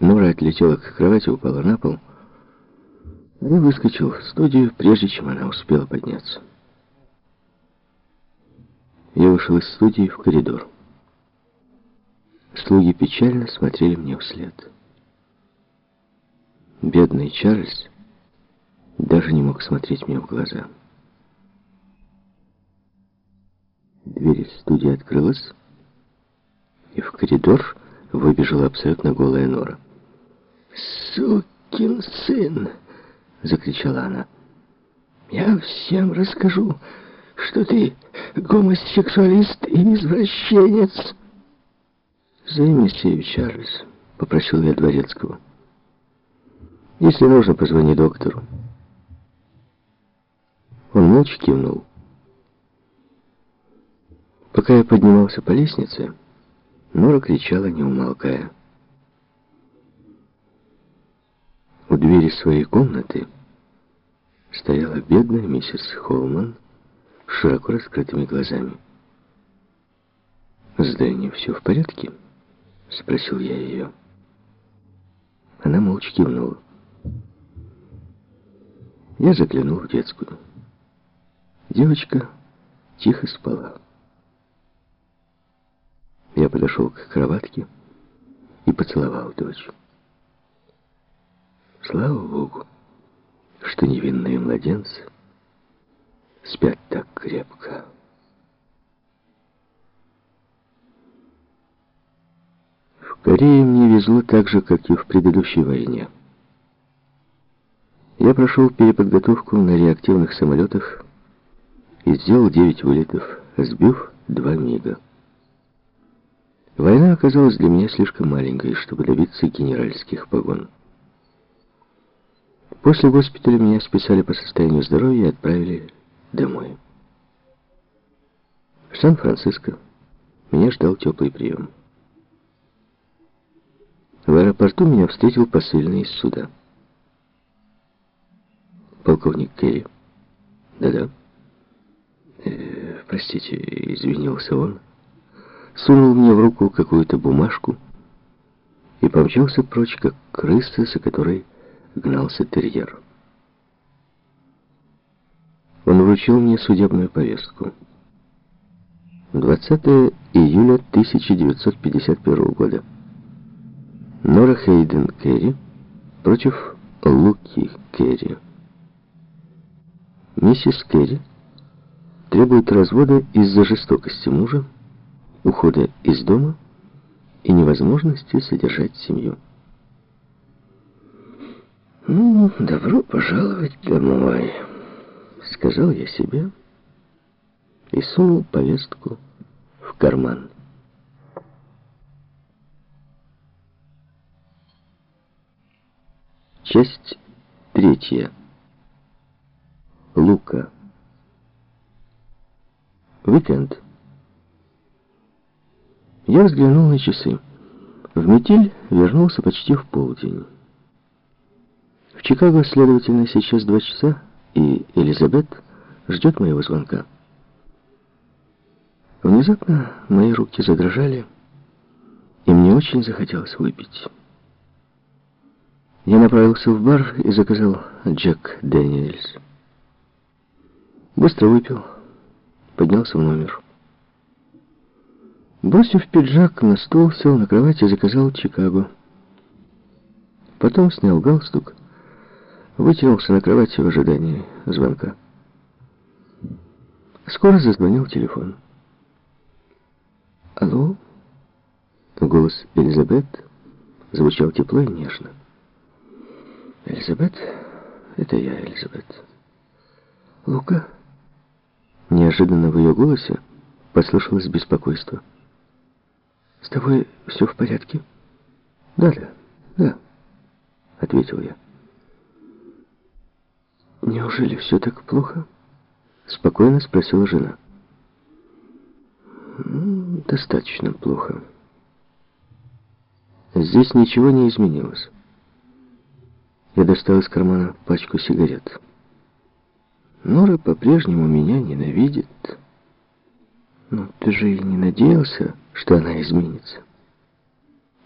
Нора отлетела к кровати, упала на пол. Я выскочил в студию, прежде чем она успела подняться. Я вышел из студии в коридор. Слуги печально смотрели мне вслед. Бедный Чарльз даже не мог смотреть мне в глаза. Дверь студии открылась, и в коридор выбежала абсолютно голая Нора. «Сукин сын!» — закричала она. «Я всем расскажу, что ты гомосексуалист и извращенец!» «Займись ею, Чарльз», — попросил я Дворецкого. «Если нужно, позвони доктору». Он молча кивнул. Пока я поднимался по лестнице, Нора кричала, не умолкая. У двери своей комнаты стояла бедная миссис Холман с широко раскрытыми глазами. «С Дэнни все в порядке?» — спросил я ее. Она молча кивнула. Я заглянул в детскую. Девочка тихо спала. Я подошел к кроватке и поцеловал дочь. Слава Богу, что невинные младенцы спят так крепко. В Корее мне везло так же, как и в предыдущей войне. Я прошел переподготовку на реактивных самолетах и сделал 9 вылетов, сбив два мига. Война оказалась для меня слишком маленькой, чтобы добиться генеральских погон. После госпиталя меня списали по состоянию здоровья и отправили домой. В Сан-Франциско меня ждал теплый прием. В аэропорту меня встретил посыльный из суда. Полковник Керри. Да-да. Э, простите, извинился он. Сунул мне в руку какую-то бумажку и помчался прочь, как крыса, за которой гнался терьер. Он вручил мне судебную повестку. 20 июля 1951 года. Нора Хейден Керри против Луки Керри. Миссис Керри требует развода из-за жестокости мужа, ухода из дома и невозможности содержать семью. «Ну, добро пожаловать домой», — сказал я себе и сунул повестку в карман. Часть третья. Лука. Уикенд. Я взглянул на часы. В метель вернулся почти в полдень. Чикаго, следовательно, сейчас два часа, и Элизабет ждет моего звонка. Внезапно мои руки задрожали, и мне очень захотелось выпить. Я направился в бар и заказал Джек Дэниэльс. Быстро выпил, поднялся в номер. Бросив пиджак на стол, сел на кровать и заказал Чикаго. Потом снял галстук Вытянулся на кровати в ожидании звонка. Скоро зазвонил телефон. «Алло?» Голос Элизабет звучал тепло и нежно. «Элизабет? Это я, Элизабет. Лука?» Неожиданно в ее голосе послышалось беспокойство. «С тобой все в порядке?» «Да-да, да», — ответил я. «Неужели все так плохо?» Спокойно спросила жена. «Достаточно плохо. Здесь ничего не изменилось. Я достал из кармана пачку сигарет. Нора по-прежнему меня ненавидит. Но ты же и не надеялся, что она изменится.